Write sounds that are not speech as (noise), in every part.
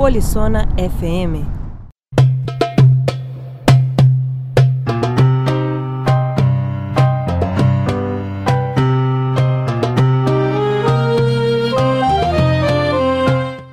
Polizona FM.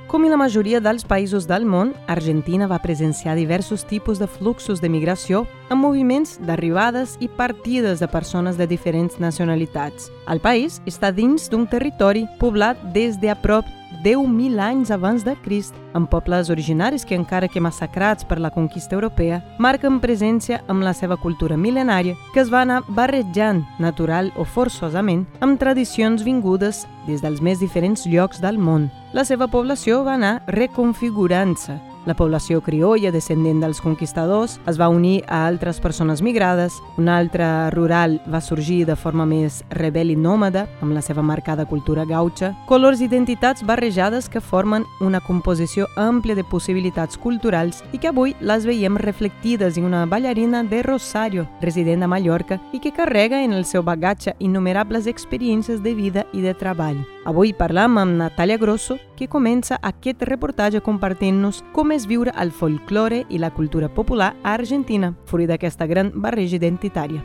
Com en la majoria dels països del món, Argentina va presenciar diversos tipus de fluxos de migració amb moviments d'arribades i partides de persones de diferents nacionalitats. El país està dins d'un territori poblat des de a prop 10.000 anys abans de Crist, amb pobles originaris que, encara que massacrats per la conquista europea, marquen presència amb la seva cultura mil·lenària que es va anar barrejant, natural o forçosament, amb tradicions vingudes des dels més diferents llocs del món. La seva població va anar reconfigurant-se, la població criolla descendent dels conquistadors es va unir a altres persones migrades, una altra rural va sorgir de forma més rebel i nòmada, amb la seva marcada cultura gaucha, colors i identitats barrejades que formen una composició àmplia de possibilitats culturals i que avui les veiem reflectides en una ballarina de Rosario, resident a Mallorca, i que carrega en el seu bagatge innumerables experiències de vida i de treball. Avui parlam amb Natàlia Grosso, que comença aquest reportatge compartint-nos com és viure el folklore i la cultura popular a Argentina, fruit d'aquesta gran barreja identitària.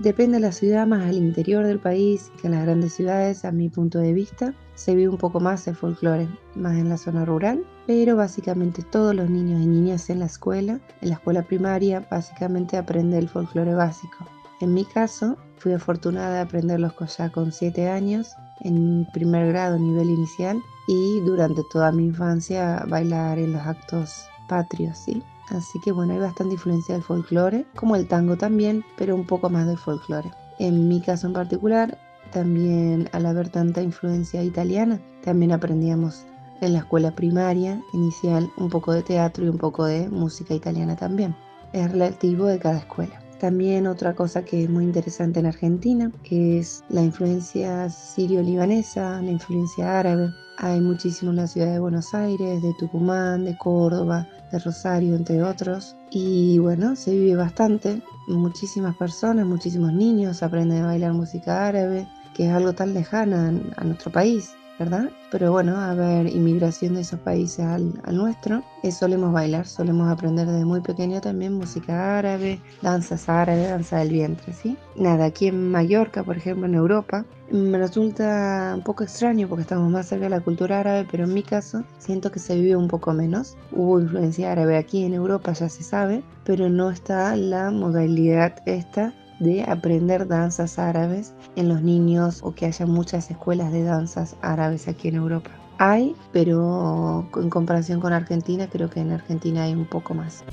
Depende de la ciudad, más al interior del país que en las grandes ciudades, a mi punto de vista, se vive un poco más el folclore, más en la zona rural, pero básicamente todos los niños y niñas en la escuela, en la escuela primaria, básicamente aprenden el folclore básico. En mi caso, fui afortunada de aprenderlos ya con 7 años, en primer grado, nivel inicial, y durante toda mi infancia bailar en los actos patrios, ¿sí? Así que bueno, hay bastante influencia del folclore, como el tango también, pero un poco más del folclore. En mi caso en particular, también al haber tanta influencia italiana, también aprendíamos en la escuela primaria inicial un poco de teatro y un poco de música italiana también. Es relativo de cada escuela. También otra cosa que es muy interesante en Argentina, es la influencia sirio-libanesa, la influencia árabe. Hay muchísimo en la ciudad de Buenos Aires, de Tucumán, de Córdoba, de Rosario, entre otros. Y bueno, se vive bastante. Muchísimas personas, muchísimos niños aprenden a bailar música árabe, que es algo tan lejana a nuestro país. ¿Verdad? Pero bueno, a ver, inmigración de esos países al, nuestro, eh, solemos bailar, solemos aprender desde muy pequeño también música árabe, danzas árabes, danza del vientre, ¿sí? Nada, aquí en Mallorca, por ejemplo, en Europa, me resulta un poco extraño porque estamos más cerca de la cultura árabe, pero en mi caso siento que se vive un poco menos. Hubo influencia árabe aquí en Europa, ya se sabe, pero no está la modalidad esta de aprender danzas árabes en los niños o que haya muchas escuelas de danzas árabes aquí en Europa. Hay, pero en comparación con Argentina, creo que en Argentina hay un poco más.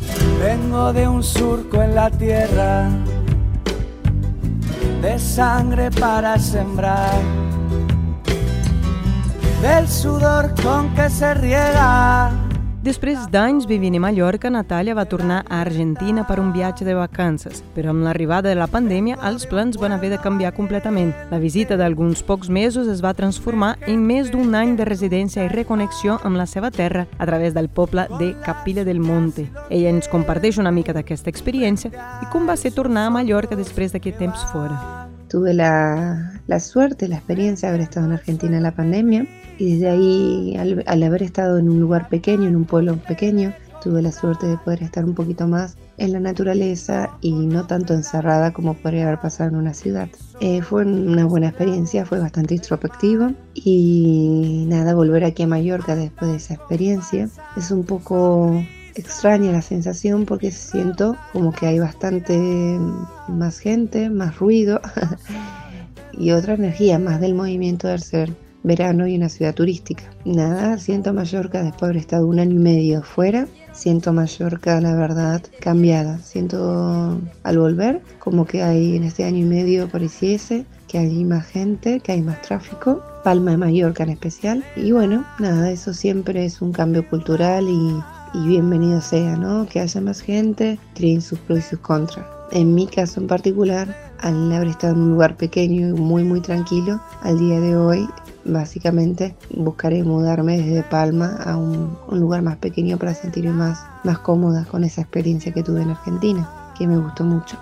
Vengo de un surco en la tierra, de sangre para sembrar, del sudor con que se riega Després d'anys vivint a Mallorca, Natàlia va tornar a Argentina per un viatge de vacances, però amb l'arribada de la pandèmia els plans van haver de canviar completament. La visita d'alguns pocs mesos es va transformar en més d'un any de residència i reconnexió amb la seva terra a través del poble de Capilla del Monte. Ella ens comparteix una mica d'aquesta experiència i com va ser tornar a Mallorca després d'aquest temps fora. Tuve la, la, suerte, la experiencia de haber estado en Argentina en la pandemia y desde ahí, al, al, haber estado en un lugar pequeño, en un pueblo pequeño, tuve la suerte de poder estar un poquito más en la naturaleza y no tanto encerrada como podría haber pasado en una ciudad. Eh, fue una buena experiencia, fue bastante introspectivo y nada, volver aquí a Mallorca después de esa experiencia es un poco extraña la sensación porque siento como que hay bastante más gente, más ruido (laughs) y otra energía más del movimiento del ser verano y una ciudad turística. Nada, siento Mallorca después de haber estado un año y medio fuera, siento Mallorca la verdad cambiada, siento al volver como que hay en este año y medio pareciese que hay más gente, que hay más tráfico, Palma de Mallorca en especial. Y bueno, nada, eso siempre es un cambio cultural y y bienvenido sea, ¿no? Que haya más gente, tienen sus pros y sus contras. En mi caso en particular, al haber estado en un lugar pequeño y muy muy tranquilo, al día de hoy básicamente buscaré mudarme desde Palma a un, lugar más pequeño para sentirme más, más cómoda con esa experiencia que tuve en Argentina, que me gustó mucho.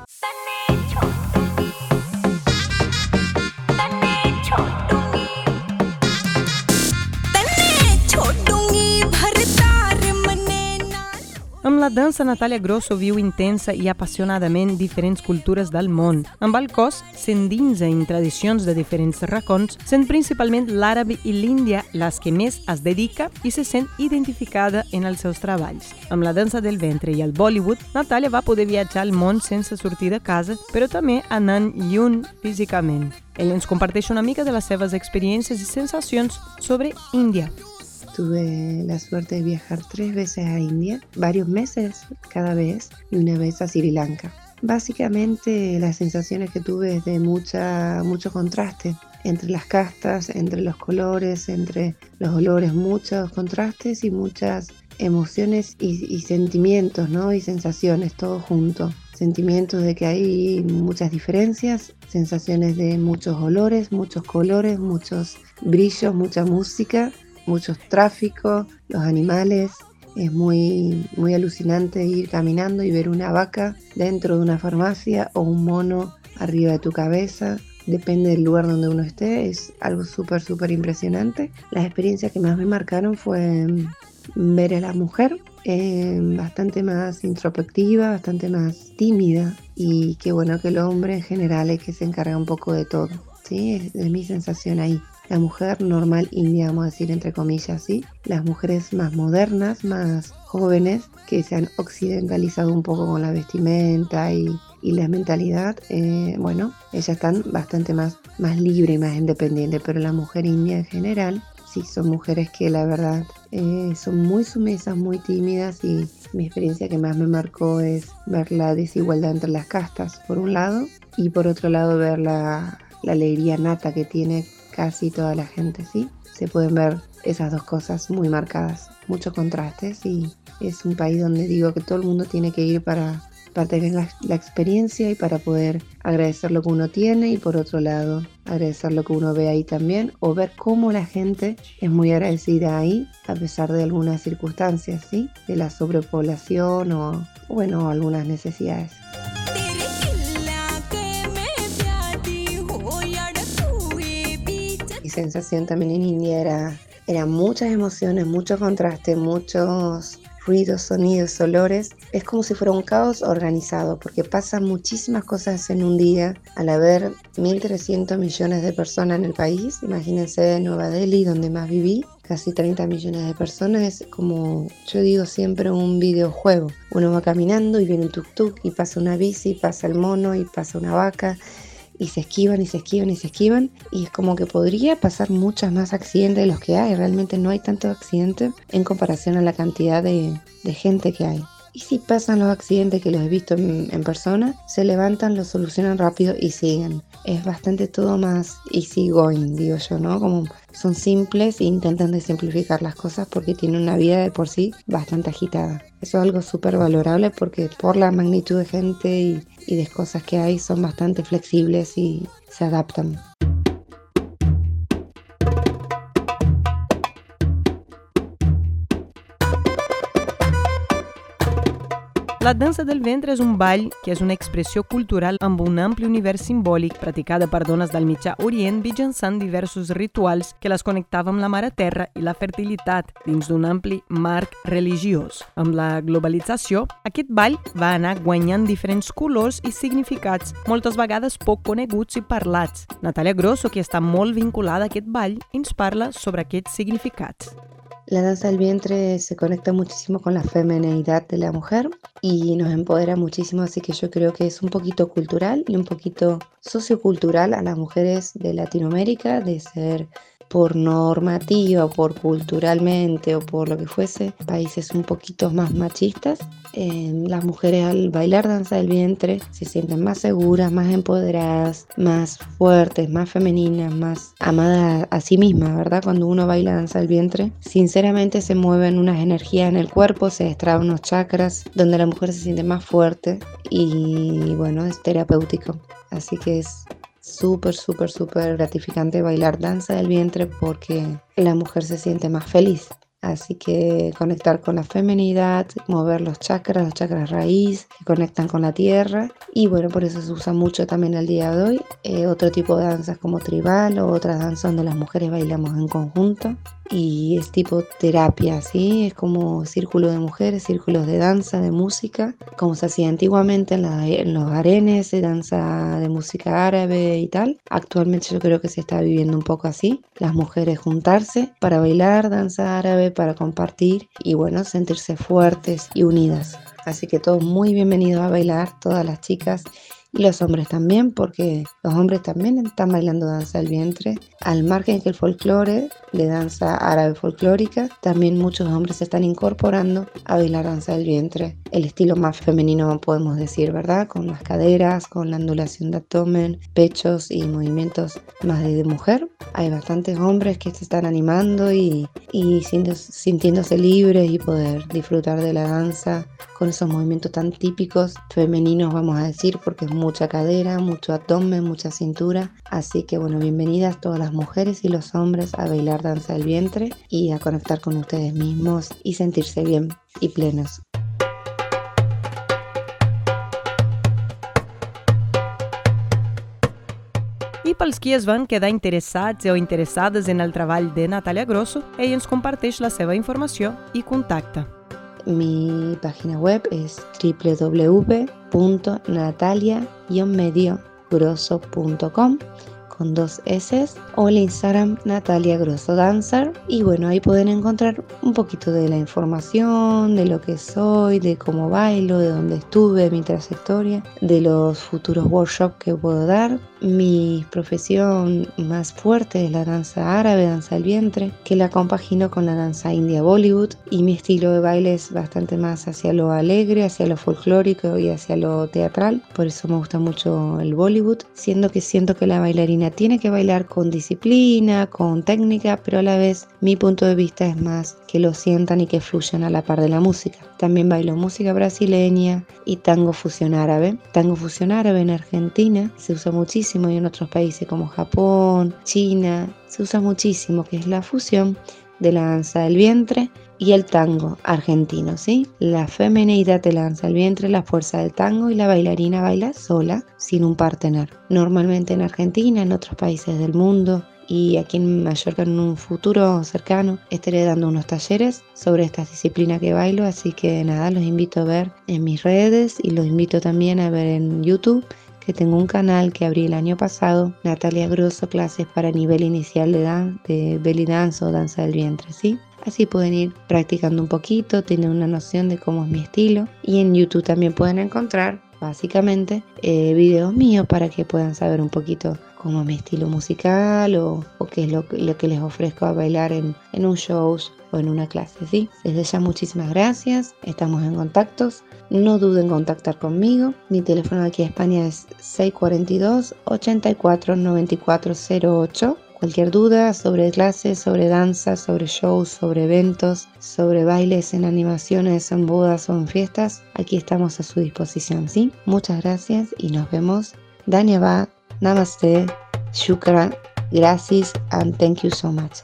La dansa, Natàlia Grosso viu intensa i apassionadament diferents cultures del món. Amb el cos, s'endinsa en tradicions de diferents racons, sent principalment l'àrab i l'índia les que més es dedica i se sent identificada en els seus treballs. Amb la dansa del ventre i el Bollywood, Natàlia va poder viatjar al món sense sortir de casa, però també anant lluny físicament. Ell ens comparteix una mica de les seves experiències i sensacions sobre Índia. Tuve la suerte de viajar tres veces a India, varios meses cada vez, y una vez a Sri Lanka. Básicamente las sensaciones que tuve es de mucha, mucho contraste entre las castas, entre los colores, entre los olores, muchos contrastes y muchas emociones y, sentimientos, ¿no? Y sensaciones, todo junto. Sentimientos de que hay muchas diferencias, sensaciones de muchos olores, muchos colores, muchos brillos, mucha música muchos tráficos, los animales. Es muy, muy alucinante ir caminando y ver una vaca dentro de una farmacia o un mono arriba de tu cabeza. Depende del lugar donde uno esté, es algo súper, súper impresionante. Las experiencias que más me marcaron fue ver a la mujer eh, bastante más introspectiva, bastante más tímida y qué bueno que el hombre en general es que se encarga un poco de todo. ¿sí? es mi sensación ahí la mujer normal india, vamos a decir entre comillas, ¿sí? Las mujeres más modernas, más jóvenes, que se han occidentalizado un poco con la vestimenta y, la mentalidad, eh, bueno, ellas están bastante más, más libre y más independiente, pero la mujer india en general, sí, son mujeres que la verdad eh, son muy sumesas, muy tímidas y mi experiencia que más me marcó es ver la desigualdad entre las castas, por un lado, y por otro lado ver la, la alegría nata que tiene casi toda la gente, ¿sí? Se pueden ver esas dos cosas muy marcadas, muchos contrastes y es un país donde digo que todo el mundo tiene que ir para, para tener la, la, experiencia y para poder agradecer lo que uno tiene y por otro lado agradecer lo que uno ve ahí también o ver cómo la gente es muy agradecida ahí a pesar de algunas circunstancias, ¿sí? De la sobrepoblación o, bueno, algunas necesidades. Sensación también en India era, era muchas emociones, mucho contraste, muchos ruidos, sonidos, olores. Es como si fuera un caos organizado, porque pasan muchísimas cosas en un día. Al haber 1.300 millones de personas en el país, imagínense Nueva Delhi, donde más viví, casi 30 millones de personas, es como yo digo siempre un videojuego. Uno va caminando y viene un tuk-tuk y pasa una bici, pasa el mono y pasa una vaca y se esquivan y se esquivan y se esquivan y es como que podría pasar muchos más accidentes de los que hay. Realmente no hay tantos accidentes en comparación a la cantidad de, gente que hay. Y si pasan los accidentes que los he visto en, en, persona, se levantan, los solucionan rápido y siguen. Es bastante todo más easy going, digo yo, ¿no? Como son simples e intentan de simplificar las cosas porque tienen una vida de por sí bastante agitada. Eso es algo súper valorable porque por la magnitud de gente y, y de cosas que hay son bastante flexibles y se adaptan. La dansa del ventre és un ball que és una expressió cultural amb un ampli univers simbòlic practicada per dones del mitjà Orient mitjançant diversos rituals que les connectaven amb la Mare Terra i la fertilitat dins d'un ampli marc religiós. Amb la globalització, aquest ball va anar guanyant diferents colors i significats, moltes vegades poc coneguts i parlats. Natàlia Grosso, que està molt vinculada a aquest ball, ens parla sobre aquests significats. La danza del vientre se conecta muchísimo con la feminidad de la mujer y nos empodera muchísimo, así que yo creo que es un poquito cultural y un poquito sociocultural a las mujeres de Latinoamérica de ser por normativa, por culturalmente o por lo que fuese, países un poquito más machistas, eh, las mujeres al bailar danza del vientre se sienten más seguras, más empoderadas, más fuertes, más femeninas, más amadas a sí mismas, ¿verdad? Cuando uno baila danza del vientre, sinceramente se mueven unas energías en el cuerpo, se extraen unos chakras, donde la mujer se siente más fuerte y bueno, es terapéutico. Así que es súper, súper, súper gratificante bailar danza del vientre porque la mujer se siente más feliz. Así que conectar con la feminidad, mover los chakras, los chakras raíz, que conectan con la tierra. Y bueno, por eso se usa mucho también el día de hoy. Eh, otro tipo de danzas como tribal o otras danzas donde las mujeres bailamos en conjunto y es tipo terapia, ¿sí? Es como círculo de mujeres, círculos de danza, de música, como se hacía antiguamente en, los arenes de danza de música árabe y tal. Actualmente yo creo que se está viviendo un poco así, las mujeres juntarse para bailar danza árabe, para compartir y bueno, sentirse fuertes y unidas. Así que todos muy bienvenidos a bailar, todas las chicas y los hombres también, porque los hombres también están bailando danza del vientre. Al margen que el folclore de danza árabe folclórica, también muchos hombres se están incorporando a bailar danza del vientre. El estilo más femenino podemos decir, ¿verdad? Con las caderas, con la ondulación de abdomen, pechos y movimientos más de, mujer. Hay bastantes hombres que se están animando y, y sintiéndose libres y poder disfrutar de la danza con esos movimientos tan típicos femeninos, vamos a decir, porque es mucha cadera, mucho abdomen, mucha cintura. Así que bueno, bienvenidas todas las mujeres y los hombres a bailar danza del vientre y a conectar con ustedes mismos y sentirse bien y plenos. I pels qui es van quedar interessats o interessades en el treball de Natàlia Grosso, ella ens comparteix la seva informació i contacte. Mi página web es www.natalia-mediogrosso.com con dos S o el Instagram Natalia Grosso Dancer. Y bueno ahí pueden encontrar un poquito de la información de lo que soy de cómo bailo de dónde estuve mi trayectoria de los futuros workshops que puedo dar mi profesión más fuerte es la danza árabe, danza del vientre, que la compagino con la danza india Bollywood y mi estilo de baile es bastante más hacia lo alegre, hacia lo folclórico y hacia lo teatral. Por eso me gusta mucho el Bollywood, siendo que siento que la bailarina tiene que bailar con disciplina, con técnica, pero a la vez mi punto de vista es más que lo sientan y que fluyan a la par de la música. También bailo música brasileña y tango fusión árabe. Tango fusión árabe en Argentina se usa muchísimo y en otros países como Japón, China, se usa muchísimo, que es la fusión de la danza del vientre y el tango argentino, ¿sí? La femenidad de la danza del vientre, la fuerza del tango y la bailarina baila sola, sin un partener. Normalmente en Argentina, en otros países del mundo y aquí en Mallorca en un futuro cercano estaré dando unos talleres sobre esta disciplina que bailo, así que nada, los invito a ver en mis redes y los invito también a ver en YouTube tengo un canal que abrí el año pasado, Natalia Grosso, clases para nivel inicial de, dan de belly dance o danza del vientre, ¿sí? Así pueden ir practicando un poquito, tienen una noción de cómo es mi estilo. Y en YouTube también pueden encontrar, básicamente, eh, videos míos para que puedan saber un poquito cómo es mi estilo musical o, qué es lo, que les ofrezco a bailar en, un show o en una clase, ¿sí? Desde ya muchísimas gracias, estamos en contactos. No duden en contactar conmigo. Mi teléfono aquí en España es 642 84 9408. Cualquier duda sobre clases, sobre danza, sobre shows, sobre eventos, sobre bailes en animaciones, en bodas o en fiestas, aquí estamos a su disposición, ¿sí? Muchas gracias y nos vemos. Danyaba, Namaste, Shukran, gracias and thank you so much.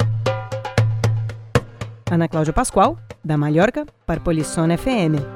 Ana Cláudia Pascoal, da Mallorca, para Polisson FM.